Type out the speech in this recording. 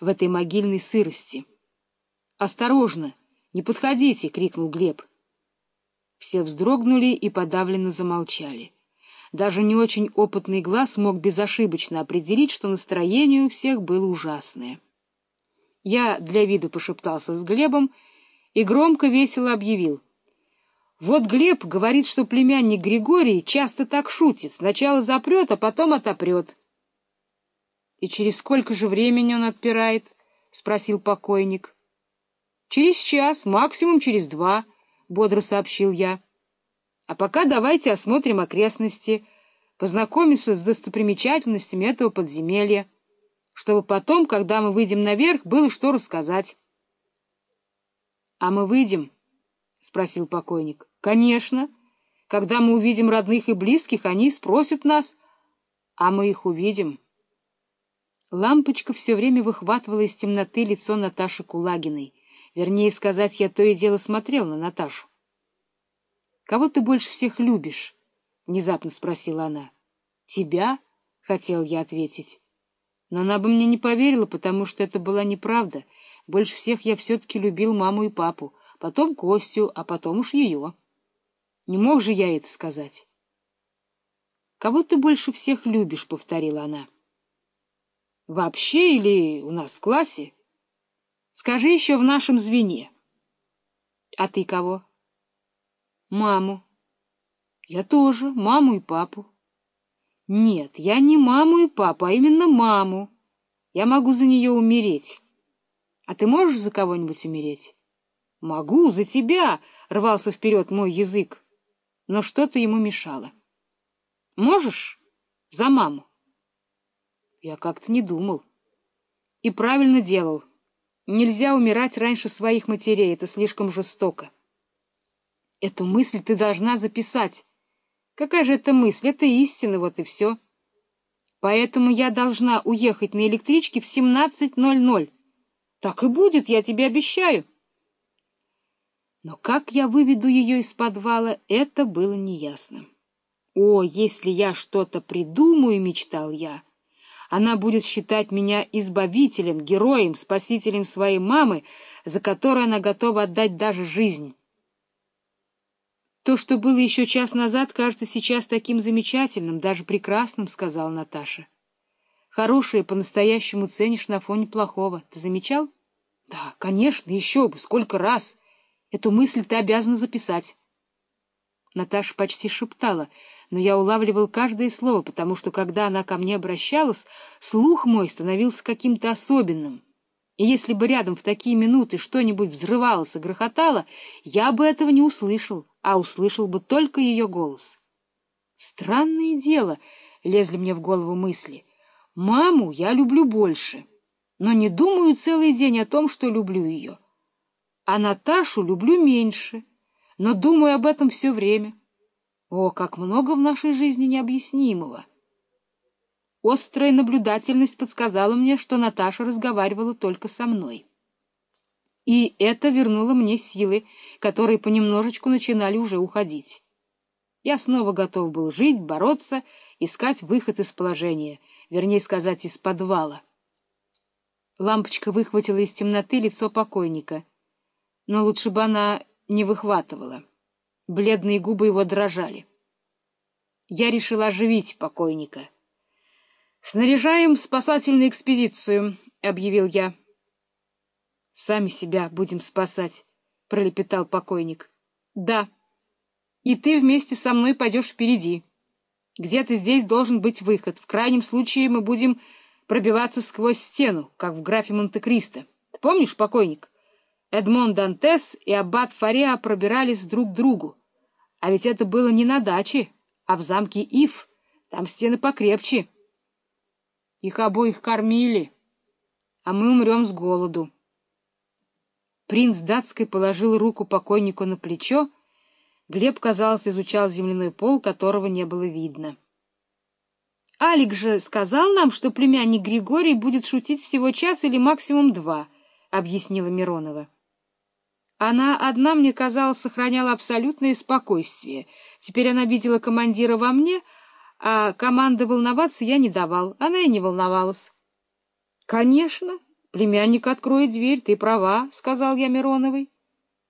в этой могильной сырости. «Осторожно! Не подходите!» — крикнул Глеб. Все вздрогнули и подавленно замолчали. Даже не очень опытный глаз мог безошибочно определить, что настроение у всех было ужасное. Я для вида пошептался с Глебом и громко весело объявил. Вот Глеб говорит, что племянник Григорий часто так шутит. Сначала запрет, а потом отопрет. — И через сколько же времени он отпирает? — спросил покойник. — Через час, максимум через два, — бодро сообщил я. — А пока давайте осмотрим окрестности, познакомимся с достопримечательностями этого подземелья, чтобы потом, когда мы выйдем наверх, было что рассказать. — А мы выйдем? — спросил покойник. — Конечно. Когда мы увидим родных и близких, они спросят нас, а мы их увидим. — Лампочка все время выхватывала из темноты лицо Наташи Кулагиной. Вернее сказать, я то и дело смотрел на Наташу. — Кого ты больше всех любишь? — внезапно спросила она. — Тебя? — хотел я ответить. Но она бы мне не поверила, потому что это была неправда. Больше всех я все-таки любил маму и папу, потом Костю, а потом уж ее. Не мог же я это сказать. — Кого ты больше всех любишь? — повторила она. — Вообще или у нас в классе? Скажи еще в нашем звене. А ты кого? Маму. Я тоже, маму и папу. Нет, я не маму и папу, а именно маму. Я могу за нее умереть. А ты можешь за кого-нибудь умереть? Могу, за тебя, рвался вперед мой язык. Но что-то ему мешало. Можешь? За маму. Я как-то не думал. И правильно делал. Нельзя умирать раньше своих матерей, это слишком жестоко. Эту мысль ты должна записать. Какая же это мысль? Это истина, вот и все. Поэтому я должна уехать на электричке в 17.00. Так и будет, я тебе обещаю. Но как я выведу ее из подвала, это было неясно. О, если я что-то придумаю, мечтал я, — она будет считать меня избавителем, героем, спасителем своей мамы, за которую она готова отдать даже жизнь. То, что было еще час назад, кажется сейчас таким замечательным, даже прекрасным, — сказала Наташа. Хорошее по-настоящему ценишь на фоне плохого. Ты замечал? Да, конечно, еще бы, сколько раз. Эту мысль ты обязана записать. Наташа почти шептала — но я улавливал каждое слово, потому что, когда она ко мне обращалась, слух мой становился каким-то особенным. И если бы рядом в такие минуты что-нибудь взрывалось и грохотало, я бы этого не услышал, а услышал бы только ее голос. Странное дело, лезли мне в голову мысли. Маму я люблю больше, но не думаю целый день о том, что люблю ее. А Наташу люблю меньше, но думаю об этом все время. О, как много в нашей жизни необъяснимого! Острая наблюдательность подсказала мне, что Наташа разговаривала только со мной. И это вернуло мне силы, которые понемножечку начинали уже уходить. Я снова готов был жить, бороться, искать выход из положения, вернее сказать, из подвала. Лампочка выхватила из темноты лицо покойника, но лучше бы она не выхватывала. Бледные губы его дрожали. Я решил оживить покойника. «Снаряжаем спасательную экспедицию», — объявил я. «Сами себя будем спасать», — пролепетал покойник. «Да. И ты вместе со мной пойдешь впереди. Где-то здесь должен быть выход. В крайнем случае мы будем пробиваться сквозь стену, как в графе Монте-Кристо. Ты помнишь, покойник? Эдмон Дантес и аббат Фареа пробирались друг к другу. А ведь это было не на даче, а в замке Ив. Там стены покрепче. Их обоих кормили, а мы умрем с голоду. Принц датской положил руку покойнику на плечо. Глеб, казалось, изучал земляной пол, которого не было видно. Алик же сказал нам, что племянник Григорий будет шутить всего час или максимум два, — объяснила Миронова. Она одна, мне казалось, сохраняла абсолютное спокойствие. Теперь она видела командира во мне, а команды волноваться я не давал. Она и не волновалась. — Конечно, Племянник откроет дверь, ты права, — сказал я Мироновой.